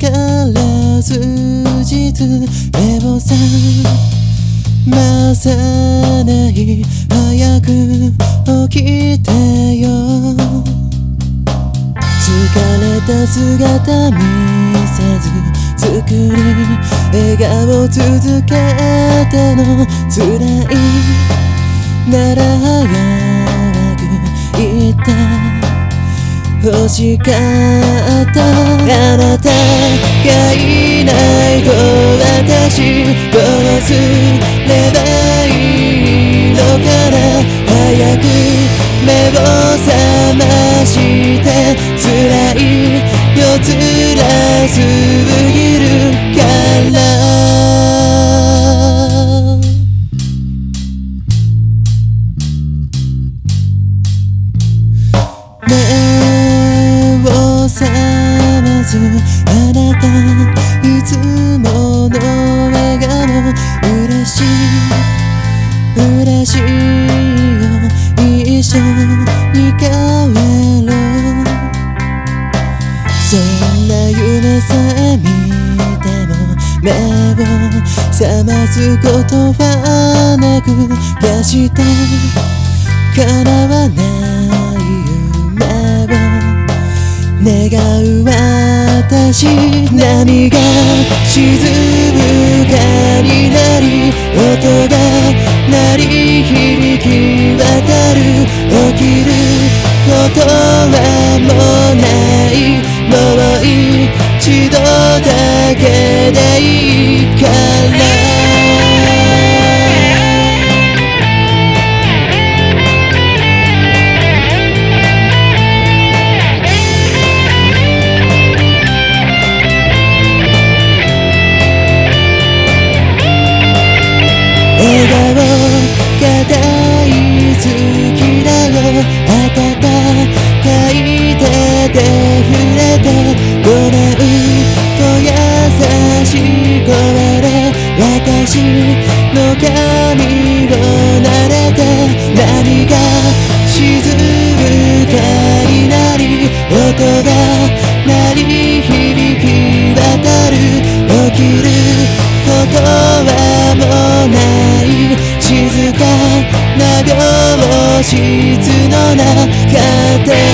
から数日でもさまさない早く起きてよ。疲れた姿見せず作り笑顔続けての辛い。なら早く言って欲しかった。あなたがいないと私殺すればいいのかな。早く目を覚まして辛い夜辛目を覚ますことはなく決して叶わない夢を願う私波が静かになり音が鳴り響き渡る起きることはもうないもう一度だけでいいから。笑顔が大好きだよ。温かいしの髪をなれて何が静かになり音が鳴り響き渡る起きることはもうない静かな病室の中で